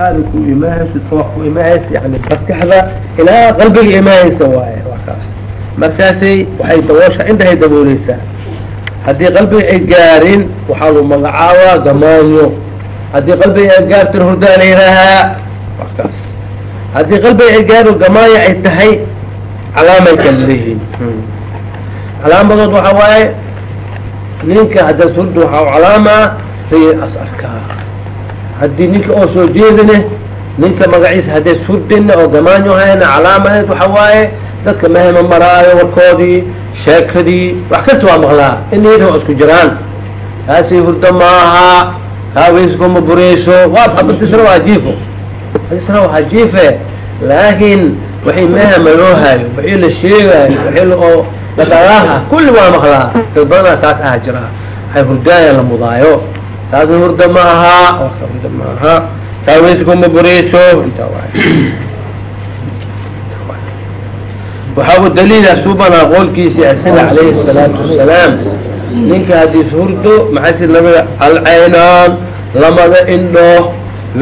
maskaxdaada ku toox ku imaahaysa yani maskaxda ilaa qalbiga imaahaysa waaye waa kaas markaasay waxay daboosha intahay dabooleysaa haddii qalbiga ay gaarin waxaa lagu magacaabaa gamaanyo haddii qalbiga ay gaartin hurdaa la yihaahaa waa kaas haddii qalbiga ay gaaro gamaanyo ay tahay calaamay kala leeyihiin calaamadood waxa waaye ninka haddaad hurda waxaa u calaamaa riya as arkaa haddii ninka oo soo jeedine ninka magaciisa hadday surdina oo gamaanyo hayna calaamadeed waxa waaye dadka mahema maraayo warkoodii sheekadii wax kasta waa maqlaa. Inayda waa isku jiraan. Kaasi hurdo maaha kaawiskuma bureyso waa abadisna waa jiifo. Adisna waa jiife laakin waxay mahama loo hayo waxii la sheegaayo waxii oo ladhagaaha kulli waa maqlaa. Dad badanaa saas aha jira. Ay hurdaaya la mudaayo taasna hurda ma aha hurda ma aha kaawiskuma bureyso inta waxaa u daliila subanaa qowlkiisi asiga calayhi الsalaatu wasalaam ninka haddiis hurdo maxasi nabiga alcaynaan lamada indho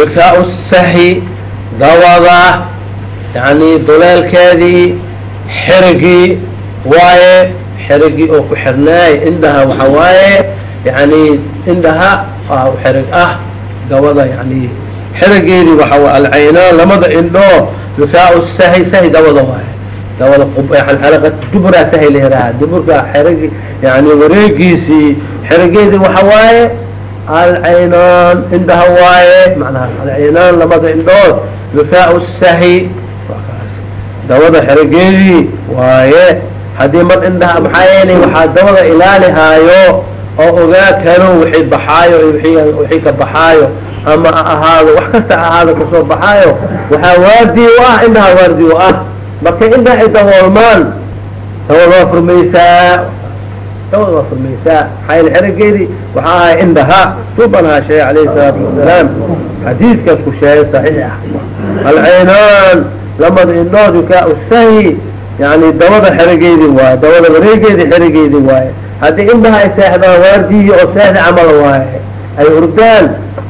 wikaa sahi dawada yani doleelkeedii xerigii waaye xerigii oo ku xirnaay indhaha waxa waaye yani indhaha xerig ah dawada yani xerigeedii waxa alcaynaan lamada indho wikaa sahi dawada waaye. Dawada xalqa dubraa sahay yihaaha duburka xerigi yani wareegiisii xerigeedii waxa waaye alcaynaan indhaha waaye manaha alcaynaan lamada indhood wikaa sahi dawada xerigeedii waaye haddii mar indhaha maxaa yeelay waxaa dawada ilaalihaayo oo ogaa karo wixii baxaayo wixii ka baxaayo ama ahaado wax kasta ahaado ka soo baxaayo waxaa waardi u ah indhaha waardi u ah. Marka indhaha ay daboolmaan dawada waa furmaysaa dawada waa furmaysaa. Maxaa yeele xerigeedii waxaa ahay indhaha. Subanhaa sheege alayhi salaatu wasalaam xadiidkaas ku sheegay saxiix ah. Alcaynaan lamada indhood wikaa sahi yani dawada xerigeedii waaye dawada wareegeedii xerigeedii waaye haddii indhaha ay seexdaan waardiyi oo seexda camal waaye ay hurdaan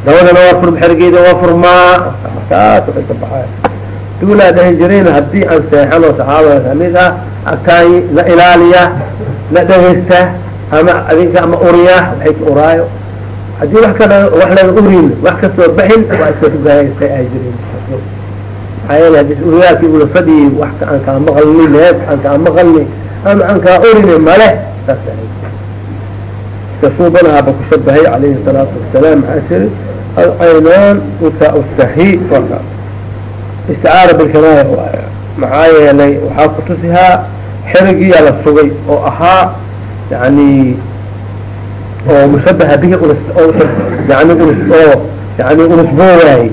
dawadana waa fur waa furmaa markaas waxay ka baxay duulaa dhahin jirin haddii aan seexano saxaabada ka mid ah akaan la ilaaliya la dhegaysta ama adinka ama uriya waxay ka uraayo. Haddii wax kale wax laga urin wax ka soo baxin waa iska fugaaysa ay jirin. Maxaa yeele haddii uriyaalkii ula fadhiyey wax aan kaa maqalni neef aan kaa maqalni ama aan kaa urini male saas iska suubanaaba ku shabahay calayhi salaatu wasalaam maxaa siri alcaynaan wikaa sahi waka isticaara bilkinaaya waay maxaa yeelay waxaa kutusihaa xerigiyaa la sugay oo ahaa yani oo mushabaha bihi yani oo yani ulusboowaay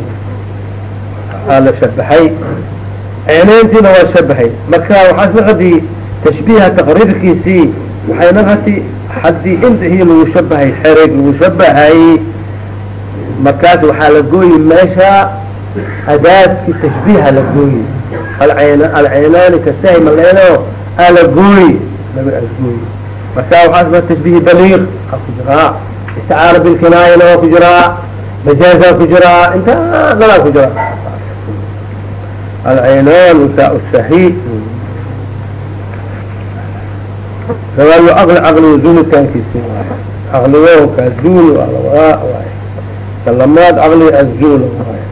aa la shabahay ceyneyntiina waa shabahay marka haddii intahii lagu shabahay xerig lagu shabahay markaas waxaa la gooyi meesha adaadki tashbiiha la gooyi. Alcaynaani kasahi maleeno aa la gooyi. Laga gooyi. Marka waxaa tashbiih baliiq aa ku jiraa. Isticaara bilkinaayana waa ku jiraa. Majaaza ku jiraa. Inta dalaa ku jiraa. Alcaynaan wikaa sahi zawaalu caqli caqliga zuulitaankiisi caqligo kaa zuul waa lawadaa waay kalamaad caqliga azuul waay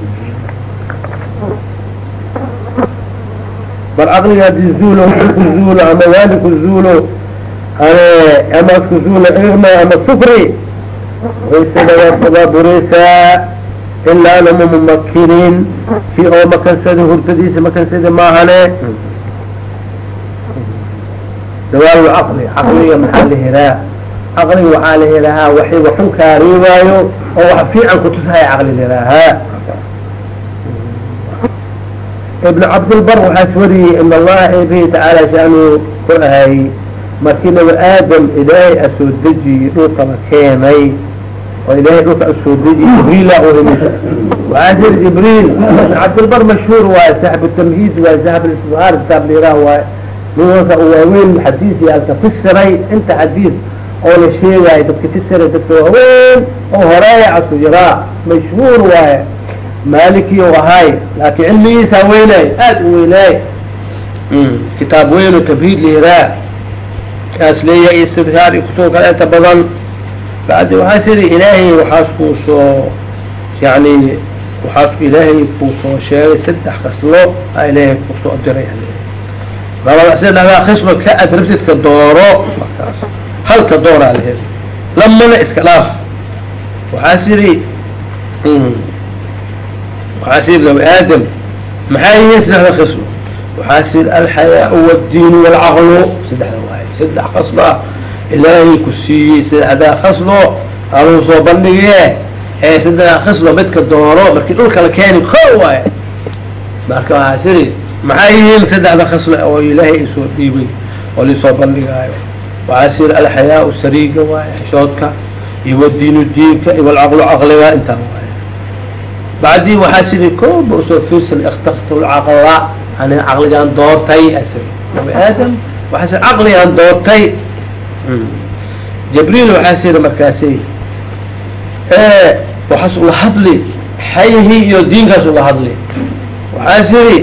bal caqliga haddii zuulo ku zuulo ama waali ku zuulo ama isku zuulo irma ama sufri waysada waa bureysaa ilaa lama mumakinin si oo makansada hurdadiisa makansada maahane dawaal caqli caqliga maxaa la helaa? Caqliga waxaa la helahaa waxay waxun kaa reebaayo oo wax fiican kutusahaya caqli lahaahaa ibn cabdilbar waxaas wariyey in allaha eebihi tacaala shaanuu ku ahay markii nabi aadam ilaahay a soo dejiyey dhulka keenay oo ilaahay dhulka asoo dejiyey jibriila u waxaa sir jibriil. Cabdilbar mashhuur waaye saaxib tamhiid waaye saaxib isbhaar kitaab liraa waaye nimanka waaweyn xadiis yaalka fisiray inta xadiis oo la sheegaayo dadka fisiray dadka waaweyn oo horreeya asu jiraa mashhuur waaye. Maliki o ahaay laakin cilmigiisa weynaay aad u weynaay kitaab weyn oo tabhiid liraa kaas leeyahay istidhaar iyo kutub kaleeta badan. Bacdi waxaa siri ilaahay waxaas kuu soo yani waxaas ilaahay kuu soo sheegay saddex kaslo a ilaahay ku soo diray labada saddexdaa kisma ka ad rabtidka dooro. Markaas halka dooraa lahed lamana iska dhaaf. Waxaa siri waxaa siri nabi aadam maxaa yihiin saddexda kisma waxaa siri alxayaa wاdiin wاlcaqlu saddexda waay saddex kaslo ah ilaahay ku siiyey saddexdaa kaslo aluu soo bandhigiye ee saddexdaa kaslo midka dooro markii dhulka la keeni ko waay marka waxaa siri maxaa yihiin saddexda kaslo oo ilaahay isoo dhiibay oo lisoo bandhigaayo? Waxaa siri alxayaa sariiga waay xishoodka iyo wadiinu diinka iyo walcaqlu caqliga intaa waay bacdii waxaa siri kooba u soo fiirsan ikhtartu lcaqla ani caqligaan doortay asiri nabi aadam waxaa caqligaan doortay. Jibriil waxaa siri markaasi waxaas ula hadli xayhi iyo diinkaas ula hadli. Waxaa siri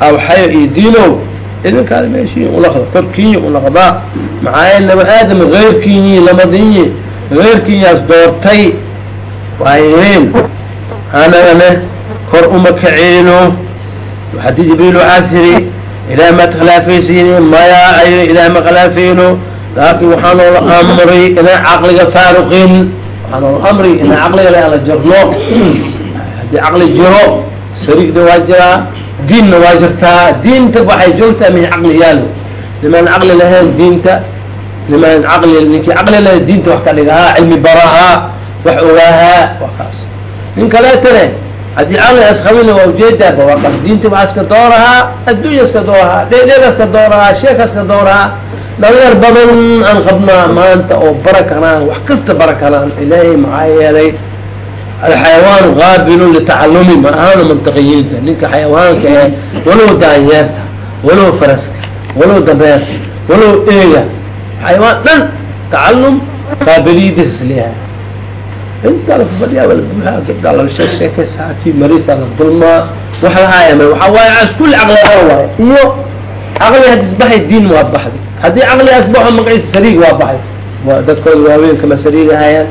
aw xayo iyo diinow idinkaada meeshii ulaqda korkiinyi ulaqdaa maxaa nabi aadam eyrkiinyi lamadinyi eyrkiinyaas doortay waayeen anagane kor uma kaceeno haddii jibriil waxaa siri ilaah maad khilaafaysiin maya ayo ilaah ma khilaafeyno laakin waxaa noola inaan caqliga faaruqin waxaa noola inaan caqliga le ala haddii caqli jiro sariigna waa jiraa diinna waa jirtaa diinta waxay joogtaa min caqli yaalo nimaan caqli lahayn diinta nimaan caqli ninkii caqli lahayn diinta wax ka dhigahaa cilmi barahaa wax ogaahaa waa kaas. Nin kaleetane haddii caqli asqabina waa ujeedaaba waa kaas diinta waxaa iska doorahaa adduunya iska doorahaa dheedheeda iska doorahaa sheeka iska doorahaa dhalinyar badan aan qabnaa maanta oo bara karaan wax kasta bara karaan ilaahay maxaa yeelay alxayawaan qaabilun litacalumi ma ahana mantiqiyiinta ninka xayawaanka ee walow daanyeerta walow faraska walow dabeerta walow eega xayawaan dhan tacalum qaabiliyadiis is leeyahay inta lafadhiyaa buuxaa gabdhaa la sheekeysaaki marisa la dulmaa wax lahaayama waxaa waaye as kulli caqligaa waaye iyo caqli hadis baxay diin waa baxday haddii caqli asbaxo magaciisa sariig waa baxay dadkooda waaweyn kama sariigahayaan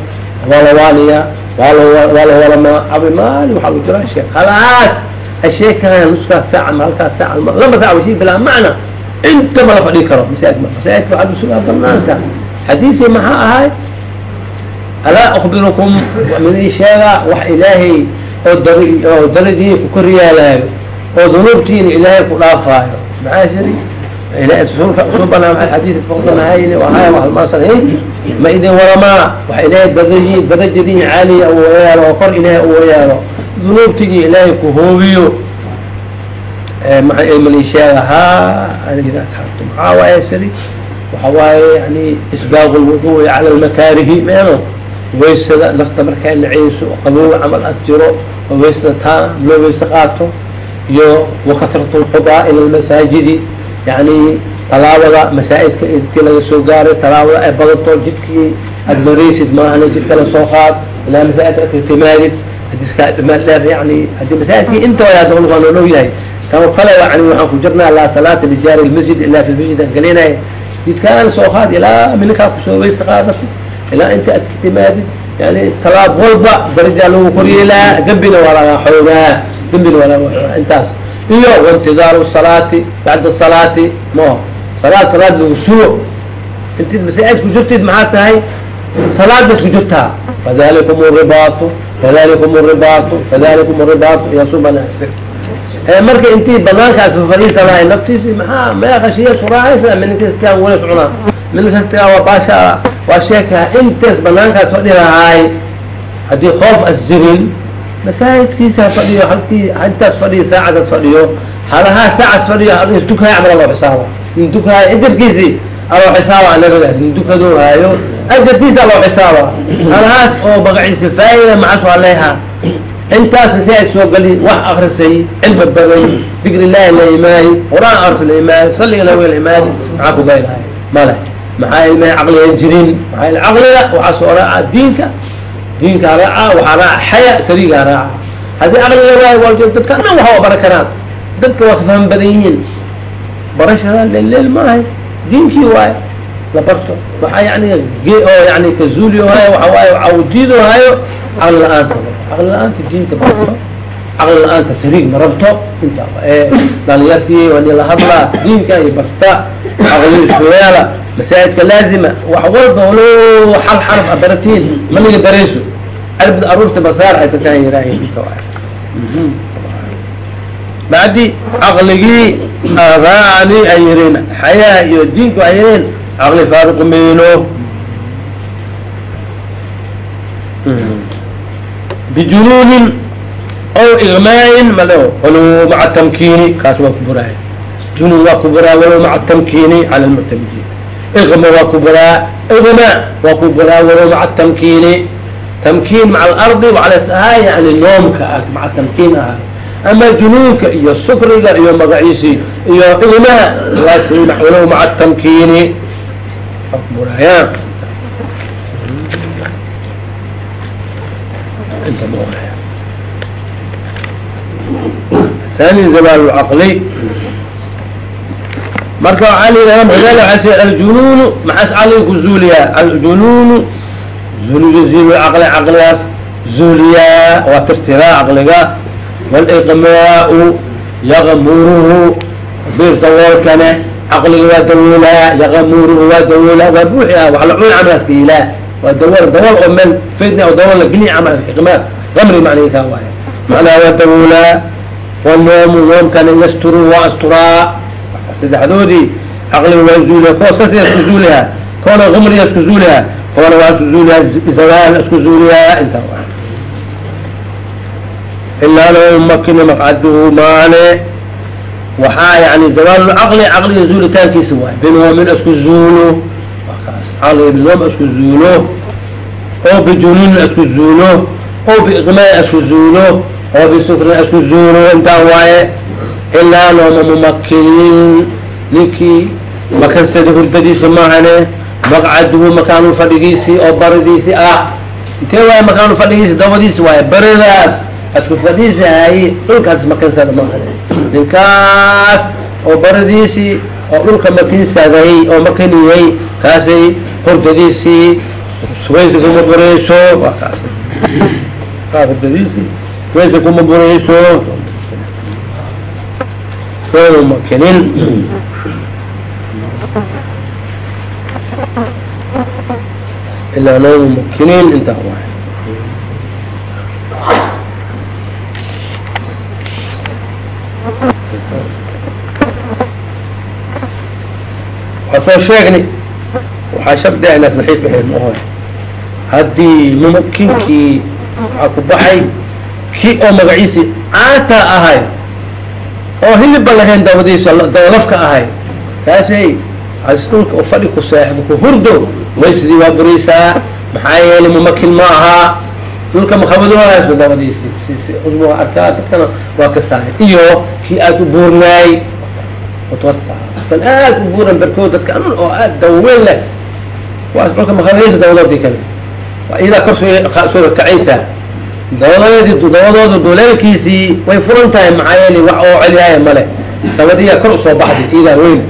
waa la waaniyaa waa la waa la walamaa abi maali waxaa lu jiraa sheek khalaas hasheekahan nuskaas saaca ma halkaas saaca lama saaca washii bilaa macna. Intaba la fadhii karo. Masaajid masaajidka waxaa usugaa banaanka xadiisii maxaa ahay? Alaa akbirukum min sheega wax ilaahay oo dar oo daradiin ku kor yaalaayo oo dunuubtiina ilaahay ku dhaafaayo. Maxaa shiri soo banaa xadiis faqdanahayn wahay halmaasanayn ma idin waramaa wax ilaahay daradiin darajadiin caaliya u yaalo oo kor ilaahay u yaalo dunuubtigii ilaahay ku hoobiyo maxay mali sheega ha anigina asxaabta maxaa waaye shiri waxa waaye yani isbaaqu lwuduu'i cala lmakaarihi meeno waysada nafta markaa naceyso qabooga camal as jiro oo waysada taa loo wayse qaato iyo wakasratu lqudaa ila lmasaajidi yani talaabada masaa'idka idkii laga soo gaaray talaabada ay badato jidkii aad maraysid maahana jidka la soo qaad ilaa masaa'idka ad timaadid hadiskaa dhimaan dheer yani haddii masaa'idkii intooda hadda waa noolow yahay. Kan kale yani waxaan ku jirnaa laa salaata lijaari lmasjid ilaa fi lmasjid aan gelinay jidkaan soo qaad ilaa minkaa ku soo wayse qaadato ilaa inta aad ka timaadid yani talaab walba darajaa lagu koryeelaa dembina waa laga xoogaa dembina waa laga intaas iyo waintidaaru salaati bacda salaati maho salaad salaad lagu sugo. Intid masaajid ku jirtid maxaa tahay? Salaadaad ku jirtaa fadalikum ribaatu fadalikum ribaatu fadalikum ribaatu yasubanasir marka intii banaankaas fafariisanahay naftiisi maxaa maya khashiya suraacaysa min kastaan walas cunaa. Min kastaa waa baasha waa sheeka intaas banaankaas fadhi lahaay haddii koof as jirin masaajidkiisa fadhiyo halkii intaas fadhiyo saacadaas fadhiyo halahaa saacas fadhiyo dukaya camal loo xisaaba nin dukaayo ajarkiisi aloo xisaaba anagaas nin dukadoo haayo ajarkiisa aloo xisaaba halahaas oo magaciisa faa'ida macas waa leehaa intaas masaajid soo gali wax akrisay cilmi badan dikr la imaayi qur'aan akris la imaayi salliga lawe la imaayi maxaa ku baylahay male maxaa ilmaha caqligan jirin maxaa caqliga waxaa soo diinka diinkaa raaca waxaa raaca xaya sariigaa raaca haddii caqliga waayo waa dadka dhan waxa bara karaan. Dadka waa ka faham badan yihiin. Barashada leel maahay diinkii waayo la barto. Waxaa yani oo yani kazuuliyo haayo waxa waaye cawdiido haayo caqli la'aanta caqli la'aanta diinta barto caqli la'aanta sariig ma rabto. Inta dhalinyartii waa la hadlaa diinka iyo barta. Caqli iskuyaala masaajidka laazima wax walba walo xal xaraf a baratiin maniga barayso arbid aruurta basaar ay tataan yiraahin inta waay bacdi caqligii raacni ay yireen xayaa iyo diinku ay yireen caqli faaruq mayno bijunuunin aw igmaain malo walow maca tamkiini kaas waa ku buraay junuun waa ku buraa walow maca tamkiini cala lmuctamidin igma waa ku buraa igma waa ku buraa walow maca tamkiini. Tamkiin maca alardi wacalas ahaa yani noomka ah maca tamkiin ahaa ama junuunka iyo sukriga iyo magaciisi iyo igmaha waas walow maca tamkiini. Waa ku marka waxaa la yidhahda muxdaal waxaa se aljunuunu maxaas caqliga ku zuuliyaa? Aljunuunu zuuliyuziilu caqli caqligaas zuuliyaa. Waa tirtiraa caqliga. Waliqmaa-u yaqmuruhu biirta woolkane caqliga waa dawoolaa yaqmuruhu waa dawoolaa waa buuxi ah wax la cuni camalaaska ilaa waa dawool dawool oo meel faydna oo dawool la geliya camal iqmaa qamri macnihi kaa waaya macnaha waa dawoolaa wa noomu noomkane yasturu waa asturaa saddexdoodii caqliga waa zuuliya kuwa sas isku zuulihaa koona umriya isku zuulihaa koona waa isku zuuliyaa zawaal isku zuuliyaa inta ilaa loo makina maqcaduhu maane waxaa yani zawaal caqli caqliga zuulitaankiisa waay binoomin isku zuulo caqliga binoom isku zuulo oo bijunin isku zuulo oo biiqmaa isku zuulo oo bisukrin isku zuulo intaa waaye ilaa looma mumakinin ninkii makansada hurdadiisi maahane maqcaduhu makaanu fadhigiisi oo baridiisi ah. Intee waaye makaanu fadhigiisi dabadiisi waaye baridaas isku fadhiisi haaye dhulkaas makansada maahane ninkaas oo baridiisi oo dhulka makinsaday oo makaniyey kaasay hurdadiisii waysi kuma bureyso waa kaas kaa hurdadiisi waysa kuma burayso soonu makinin ilaa noonu makinin intaa waay waa soo sheegni waxaa shardi naxiif ahayd ma haddii mumakinkii waxaa ku baxay ki oo magaciisi caata ahay oo hilibba lahayn dabadiisa dabalafka ahay. Kaasay dhulka oo fadhi ku seexdo ku hurdo. Way sidii waa buraysaa maxaa yeelay mumakin ma ahaa dhulka makhabadoohayso dabadiisi usbu arkaa dadkana waa ka sahay iyo kii aada u buurnaay kan aad u buuran barkood dadka an oo aad dawaweyn leh. Waa dhulka makhabadaysa dabadoodii kale. Waa iyadaa kor kacaysaa dabadoodu duleelkiisii way furan tahay maxaa yeele wax oo celiyaaya male dabadiya kor u soo baxday ciidaa weyn.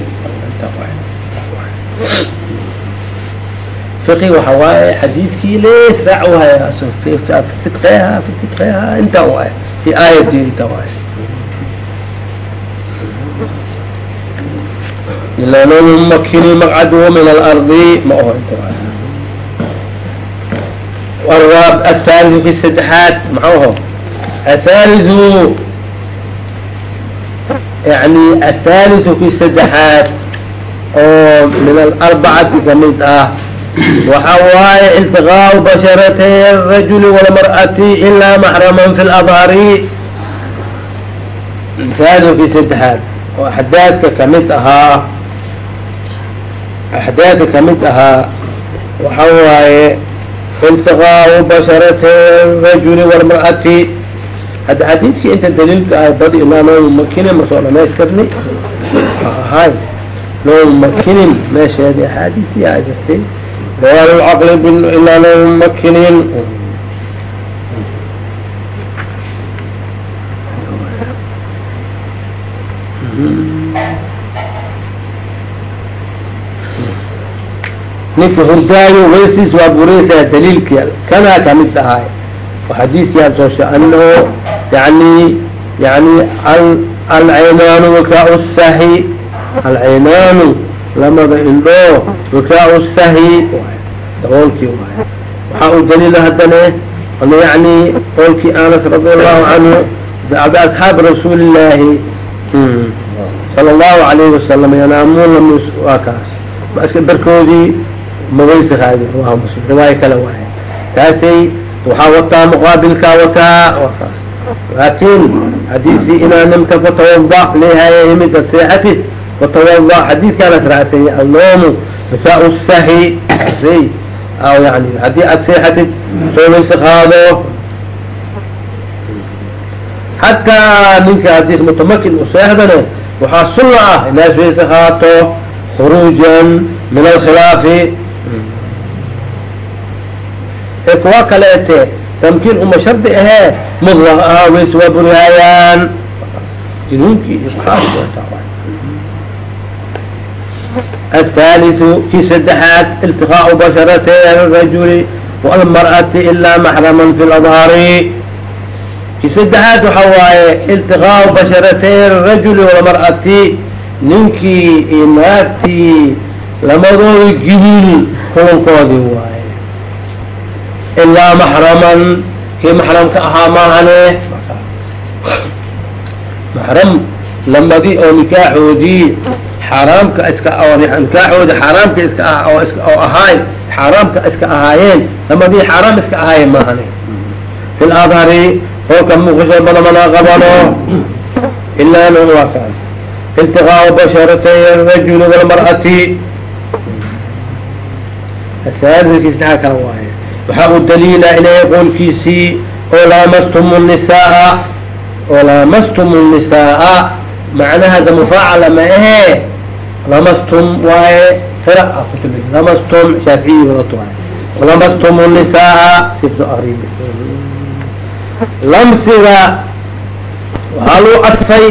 Fiqi waxa waaye xadiidkii lesraac u haya fidqeeha fidqeeha inta waay i aayadii inta waay ilalou makini maqcadu min alardi ma oho inta waay الثالث في السدحات معه الثالث يعني الثالث في السدحات oo من الأربعة kamid ah waxa waaye التقاء بشرتي الرجل والمرأة إلا محرما في الأظهر ثالث في سدحات oo أحداثka kamid ahaa أحداثka kamid ahaa waxa waaye iltiqaau basharatay rajuli walmar'ati hadda xadiidkii inta daliilka ah badi inaanoogu makinin masoo dhamaystirnay ahay noogu makinin meesheedii axaadiistii aa jirtay bayaan lcaqli inaanoogu makinin ninka hurdaayo weysiis waa bureysaa daliilki kanaa ka mid ahaay xadiiskii soo she anahu yani yani alcaynaanu wakaa sahi alcaynaanu lamada indhoo wakaa sahi daboolkii waxaa u daliila haddane yani qolkii anas radi allahu canhu bacda asxaabi rasuuli illaahi sala allahu alayhi wasalam yanaamuuna waa kaas. Maska barkoodii mawaysa raadi rawaha muslim riwaayo kale waay taasay waxaa wataa muqaabilkaa wataa laakin xadiidkii inaa nimka fatawada leehaya yimid aseexati fatawada xadiidkaana raactay alnoomu masaa sahi say yani haddii aad seexatid soo waysa qaado xataa ninka haddii mutamakin u seexdane waxaa sunna ah inaas waysa qaato khuruujan min alkhilaafi ee kuwa kaleete tamkiin uma shardi ahee mudlaq ahaa ways waa burihayaan junuunkii الثالث kii سدحaad التقاء بشرتي الرجل والمرأة إلا محرما في الأظهار kii سدحaad waxa waaye التقاء بشرتي الرجل والمرأة ninkii iyo naagtii lamadooda jibiil kulankoodii waaye ilaa maxraman kii maxramka ahaa maahane maxram lamadii oo nikaaxoodii xaaraamka iska nikaaxoodi xaaraamka iska ah oo iska oo ahaay xaaraamka iska ahaayeen lamadii xaaraam iska ahaayeen maahane fil adari hoolka muuqisho badamana qabano ilaana waa kaas iltiqaau basharatay rajul walmar'ati kala waaye waxaa u daliila ilahay qowlkiisii oo laamastum nisaa oo laamastum nisaa macnaha mufaacala ma ahee lamastum waaye lamastum waaye lamastum nisaa lamsiga waxaa lagu cadfay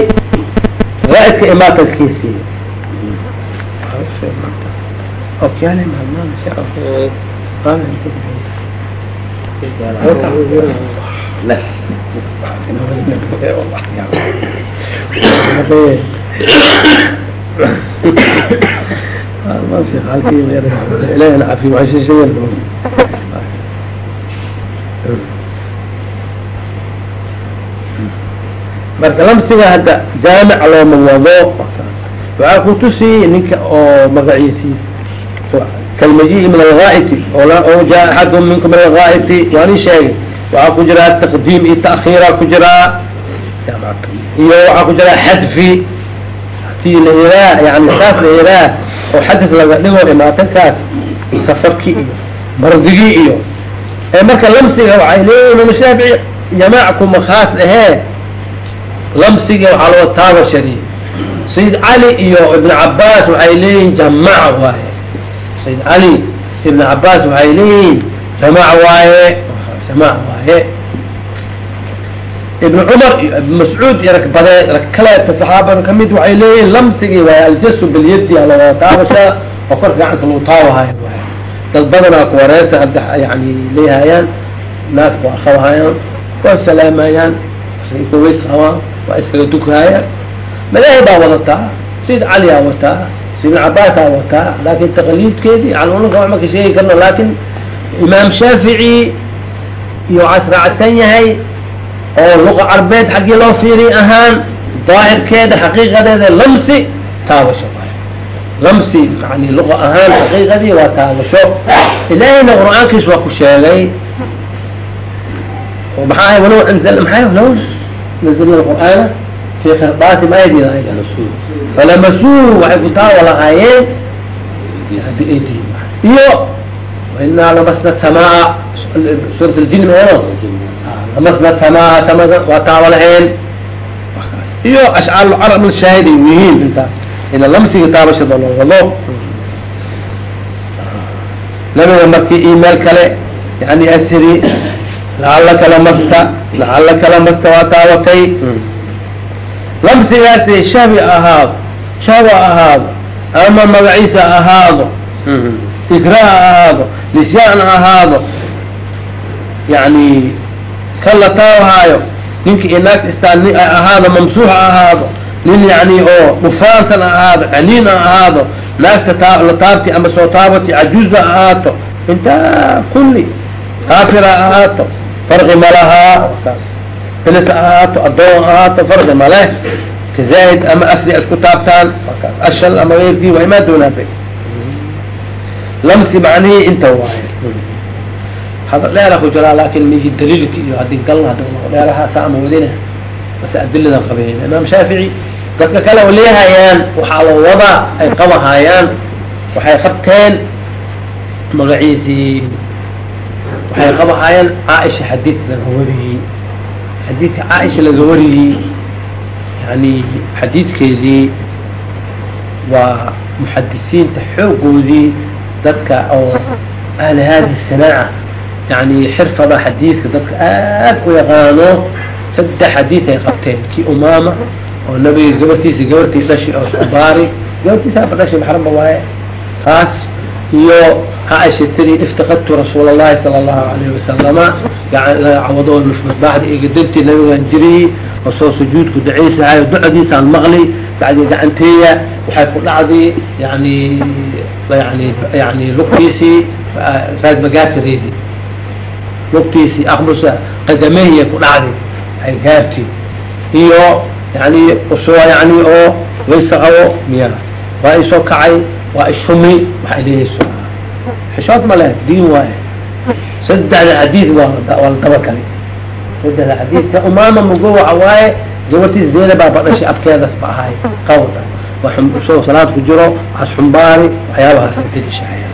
raaidka imaatalkiisii marka lamsiga hadda jaamic looma wado waxaa ku tusi ninka oo magaciisi kalmaji min algaaiti oo jaa axadum minkum min algaaiti waani sheegay waxaa ku jiraa taqdiim iyo ta'khiira ku jiraa iyo waxaa ku jiraa xadfi haddii la iraa yani saas la iraa oo xadis laga dhigo imaatankaas safarki iyo mardigii iyo ee marka lamsiga waxay leeyihiin imam shaafici jamaac kuma khaas ahee lamsiga waxaa loo taabashari sayid cali iyo ibn cabaas waxay leeyihiin jamac waaye sayid cali ibn cabaas waxay leeyihiin jamac waaye jamac waaye. Ibn cumar iyo ibn mascuud iyo rag bade rag kaleeta saxaabada ka mid waxay leeyihiin lamsigii waaye aljasu bilyadi aloo taabasha oo korka gacanta lagu taabahayo waay dad badanaa kuwareesa hadda yani leehayaan naafka waa qabahayaan waa salaamayaan ways qabaan waa iskaga dukahayaan madaahi baa wadataa sayid caliyaa wataa sayid cabaasaa wataa laakin taqliidkeedii calunka wax maka sheegi karno laakin imaam shaafici iyo casraacsan yahay oo luqa carbeed xaggii loo fiiri ahaan daahirkeeda xaqiiqadeeda lamsi taabasho lamsi yani luqa ahaan xaqiiqadii waa taabasho. Ilaahayna qur'aankiis waa ku sheegay. Maxaa walow maxaa low nazlna qur'aana fi khirdaasi maayadida ayga falamasuu waxay ku taawa lahaayeen iyo wainaa lamasna samaa suurat ljin meeno lamasna samaa samada waa taawa laheen iyo ashcaar carab shaahid ay yihiin intaas ina lamsiga taabashada loo wado nabiga markii email kale yani asri lacalaka lamasta lacalaka lamasta waa taawatay lamsigaasi shahbi ahaado shahwa ahaado ama magaciisa ahaado ikra ha ahaado nisyaan ha ahaado yani kan la taabahaayo ninki inaag istaan ahaado mamsuux ha ahaado nin yani oo dhufaansan ha ahaado caniin ha ahaado naagta la taabti ama soo taabati cajuuz ha ahaato intaa kulli kaafir ha ahaato farqi malahaa ha ahaato adoon ha ahaato farqi maleh kazaaid ama asli isku taabtaan markaas ashal ama eyrkii waa imaa doonaabe lamsi macnihii inta waaye hadal dheera ku jiraa laakin meshi daliilki iyo haddii galna hada dheeraha saama wadina base adiladan qabeyn imaam shaafici dadka kale oo leehayaan waxaa la wadaa ay qabahayaan waxay qabteen magaciisii waxay qabahayaan caaisha xadiid laga wariyey xadiidka caaisha laga wariyey yani xadiidkeedii waa muxadisiinta xoogoodii dadka oo ahli hadi sanaaca yani xirfada xadiidka dadka aad u yaqaano saddex xadiid ay qabteen kii umaama oo nabiga gabartiisa gabartii dhashi oo iskubaari gabartiisaaba dhashi maxramba waaye taas iyo caaisha tiri iftaqadtu rasuul allahi sala allahu alayhi wasalama cawado masbaaxda egadantii nabigaan jiriyey oo soo sujuudku dacaysahayo ducadiisaan maqli bacdi gacanteeya waxay ku dhacday yani yani yani lugtiisii raad magaartadeedii lugtiisii akmusa qadamehiya ku dhacday ay gaarti iyo yani u soo yani oo laysa qabo miya waa isoo kacay waa ishumi waxay leeyso xishood ma leh diin waaye. Saddexda xadiid waa la daba saddexda xadiidka umaama mugo waxa waaye gabartiis zeena badhashay abkeedas ahay. Qawda isagoo salaad ku jiro waxaas xumbaari waxyaabahaas ay kadishahaya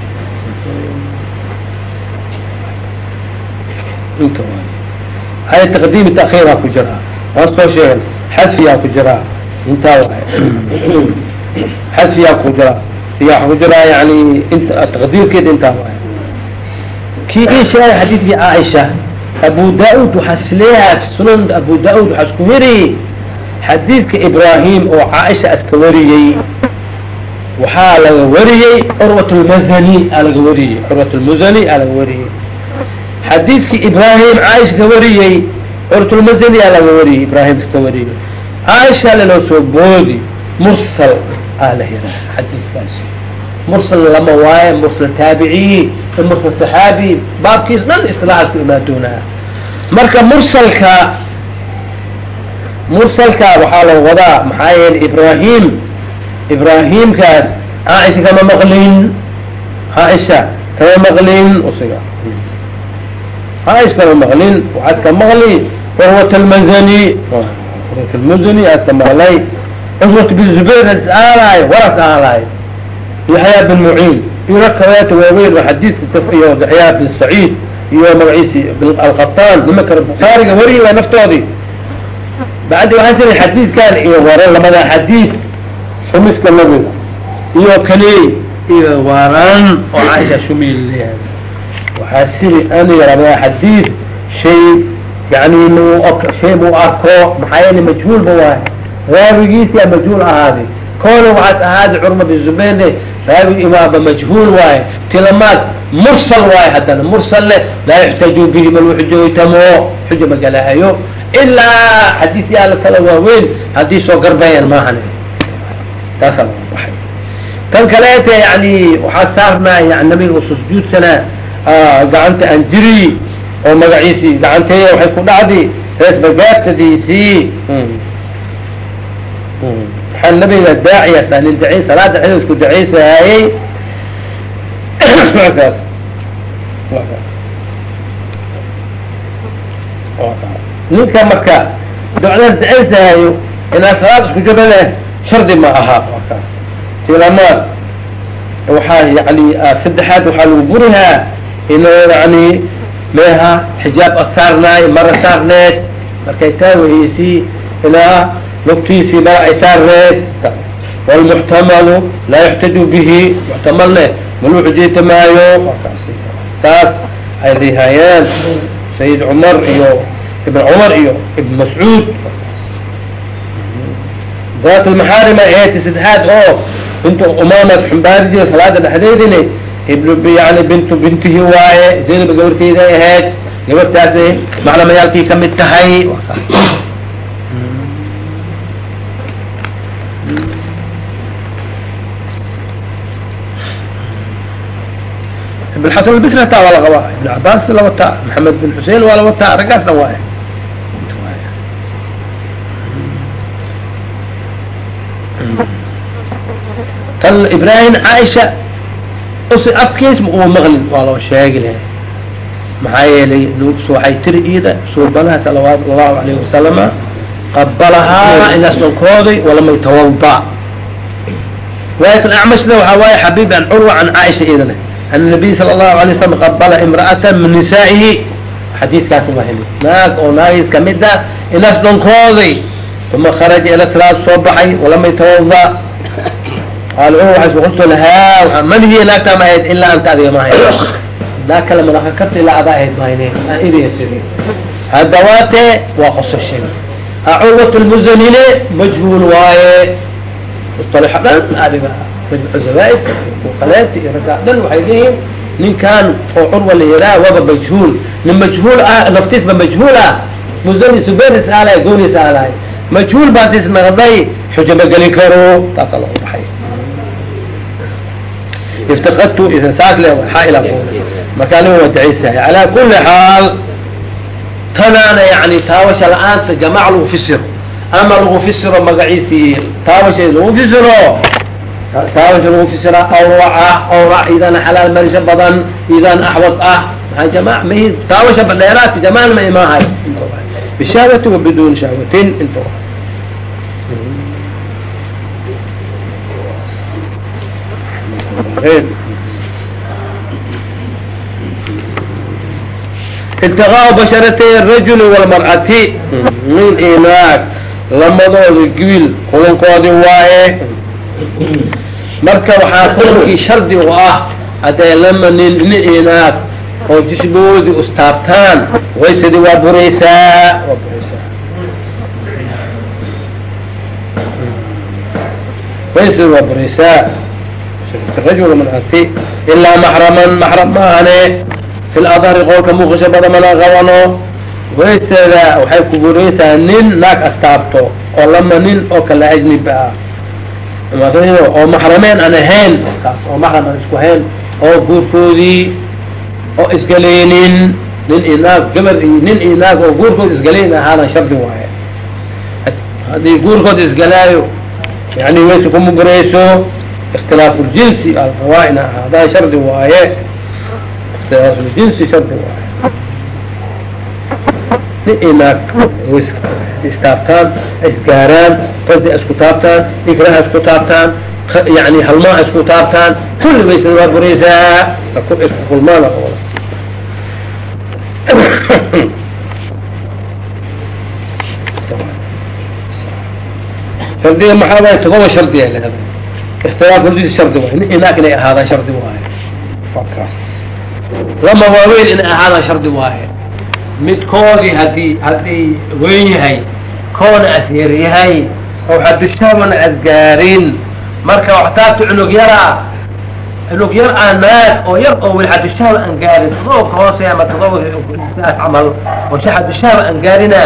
inta waay hay takiiraa ku jiraa waan soo sheegan xadfiyaa ku jiraa intaa waay xadfiyaa ku jiraa waxa ku jiraa yani inta taqdiirkeeda intaa waay kii ii sheegay xadiidkii caaisha abu da'ud waxaa is leeyahay sunan abu da'ud waxaa isku weriyey xadiidka ibrahim oo caaisha iska wariyey waxaa laga wariyey curwat lmazani aa laga wariyey curwat lmuzani aa laga wariyey xadiidki ibrahim caaisha ka wariyey curwat lmazani aa laga wariyey ibrahim iska wariyey caaisha laloo soo boodi mursal aa la yiraa xadiidkaasi mursal lama waaye mursal taabiciyi mursal saxaabi baabkiis dhan isilaaxaas ku imaadoonaa marka mursalka mursalka waxaa la wadaa maxaa yeele ibrahim ibrahimkaas caaisha kama maqlin caaisha kama maqlin usiga. Caaisha kama maqlin waxaas ka maqli curwat almazani curwat almazani aas maqlay. Cuswat bin zubayr as aalaay waras aalaay yaxyaa bin muciin iyo rag kaleeto waaweyn oo xadiidka iyo yaxyaa bin saciid iyo magaciisi alkhataan nimanka bukhaariga wariya naftoodii bacdi waxaa tiri xadiidkan iyo waran lamada xadiid shumiska nabiga iyo kani iyo waran oo caaisha shumil leeyahay. Waxaa siri aniga labada xadiid shay yani shay mu arko maxaa yeele majhuulba waaye raawigiisia majhuul ahaaday koona waxaad ahaaday curma bin zubayne raawi imaaba majhuul waaye tilamaad mursal waaye haddana mursal leh laa yuxtaju bihi man uxujaytamo xuja magalahayo ilaa xadiis yaalla waaweyn haddii soo garbayaan maahan taasaa tan kaleeta yani waxaa saarnaa yani nabiga sujuudsanaa gacanta aan oo magaciisii gacanteeya waxay ku dhacday rees bagaartadiisii maxaa nabiga daaciya saanin daci salaada xida isku dacaysahayey kaas ninka marka docdaas dacaysahayo inaa salaad isku jiro leh shardi ma aha. Kaas tilamaad waxaa yani saddexaad waxaa lagu gurihaa inuu yani meeha xijaab asaarnaay mara saarneed. Markay taa weheysi ilaa lugtiisii mara ay saarneed wlmuxtamalu laa yuxtaju bihi. Muxtamalne malu xujayta maayo saas ay rihayaan sayid cumar iyo ibn cumar iyo ibn mascuud daat lmaxaarima ahayd saddexaad oo bintu umamas xumbaariji salaada dhexdeedine yani bintu bintihi waaye zaynab gabarteyda ahayd gabartaasi maclamayaalkii ka mid tahay albisri hataa waa la qabaa ibn cabaas la wataa maxamed bin xusein waa la wataa raggaasna waay tan ibrahim caaisha afkiis ma uma maqlin waa loo sheegi lahay maxaa yeelay waxay tiri ida suubanaha salawaatu allahu alayhi wasalama qabalahaa inasdankooday walamay tawada riwaayat acmashna waxaa waaye xabiib an curwa can caaisha idana an nabiy sala allahu alay slam qabala imra'ata min nisaa'ihi xadiidkaas waa heli naag oo naagiis ka mid a inasdankooday uma kharaja ila salaad soo baxay walamay tawada qaal qultu lahaa manihiy naagtaa ma ahayd ilaa anta adiga ma ahayd naag kale madaxa karta ilaa adaa ahayd mahayne aan idinsid haddawaate waa qososhay acurwat lmusanine majhuul waaye mustalixa dhan adiga zabaaidka kaleeta iyo raggaa dhan waxay leeyihiin ninkan oo curwa la yiraa waba majhuul. Nin majhuul ah naftiisba majhuul ah. Musani suberis aalay goonis aalahay majhuul baas isnaqday xujo ma gelin karo. Taasaa lagu baxay. Iftiqadtu saas le xaaila markaa nin waa dacaysahay calaa kuli xaal tanaana yani taawasha la'aanta jamac lagu fisiro. Ama lagu fisiro magaciisii taawasha lagu fisiro taawasha lagu fisira awrac ah awrac idana xalaal marisho badan idan axwad ah. Maa jama mahi taawasha badheeraati jamaan ma imaahay bishahwati wa biduuni shahwatin inta iltiqaau basharatay arajuli walmar'ati nin iyo naag lamadooda gibil kulankoodii waaye marka waxaa kulankii shardi u ah hadday lama nin nin iyo naag oo jisboodii ustaabtaan waysadii waa buraysaa. Waysadii waa buraysaa. Rajul mar'ati ilaa maxraman maxram maahane fi ladhari qowlka muuqasho badan mana qabano. Wayseeda waxay ku buraysaa nin naag astaabto oo lama nin oo kala ajnib ah dhumaatooyada oo maxrameen aan ahayn markaas oo maxram aan isku ahayn oo guurkoodii oo isgalaynin nin inaag gabar iyo nin inaag oo guurkooda isgalayn ahaana shardi waaye. Haddii guurkooda isgalaayo yani waysa kuma gurayso ikhtilaafuljinsi alqawaa ina ahaadaa shardi waaye. Ikhtilaafuljinsi shardi waaye nin iyo naag istaabtaan isgaaraan qasdi isku taabtaan ikraha isku taabtaan yani halmaa isku taabtaan kulli waysa waa buraysaa isku kulmaan shardiga maxaa waay todoba shardiya leedahay اktilaaf اljinsi shardi waay nin iyo naag inay ahaadaan shardi waaye waa kaas lama waaweyn inay ahaadaan shardi waaye midkoodii haddii haddii weyn yahay koona as yar yahay oo xadushaabana asgaarin marka waxtaabta cunug yara cunug yar aa naag oo yar oo weli xadushaaba aan gaarin todoba ka hoose ama todoba saas camal oo si xadushaaba aan gaarina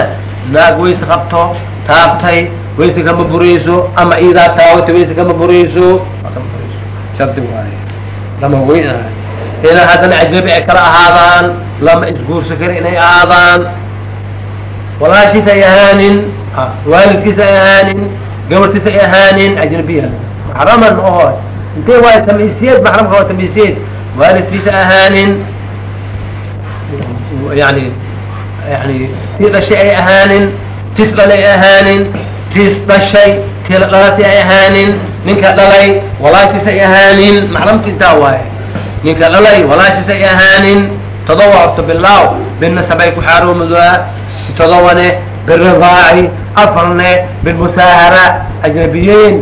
naag wayse qabto taabtay wayse kama burayso ama iidaa taawata wayse kama burayso shardi waaye lama weyn ahay. Inaa haddana ajnabi ay kala ahaadaan lama isguursa kara inay ahaadaan walaashiis ay ahaanin waalidkiis ay ahaanin gabartiis ay ahaanin ajnabiya. Maxraman oo intee waay tamiisiyeed maxramka waa tamiisiyeed waalidkiisa ahaanin yani yani tii dhashay ay ahaanin tis dhalay ay ahaanin tis dhashay tila dhalati ay ahaanin ninka dhalay walaashiis ay ahaanin. Maxramkiisaa waaye ninka dhalay walaashiis ay ahaanin todoba horta bilaaw binasabay ku xaaroomadaa todobane biridaaci afarne bilmusaahara ajnabiyeyn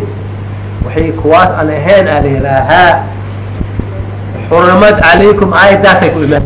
waxay kuwaas aan ahayn aa la yihaahaa xurmad calaykum aayadaasay ku imaan